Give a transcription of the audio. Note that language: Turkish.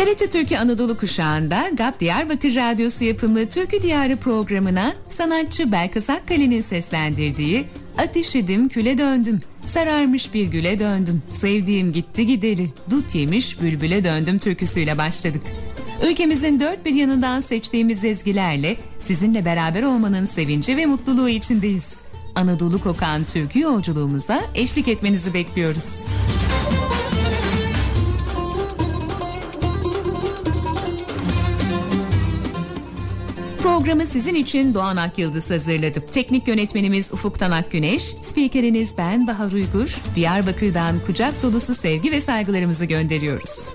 TRT Türkiye Anadolu kuşağında GAP Diyarbakır Radyosu yapımı Türkü Diyarı programına sanatçı Belkıs Akkale'nin seslendirdiği Ateş edim küle döndüm, sararmış bir güle döndüm, sevdiğim gitti gideri, dut yemiş bülbüle döndüm türküsüyle başladık. Ülkemizin dört bir yanından seçtiğimiz ezgilerle sizinle beraber olmanın sevinci ve mutluluğu içindeyiz. Anadolu kokan türkü yolculuğumuza eşlik etmenizi bekliyoruz. Programı sizin için Doğan Akyıldız hazırladı. Teknik yönetmenimiz Ufuk Tanak Güneş, spikeriniz ben Bahar Uygur. Diyarbakır'dan kucak dolusu sevgi ve saygılarımızı gönderiyoruz.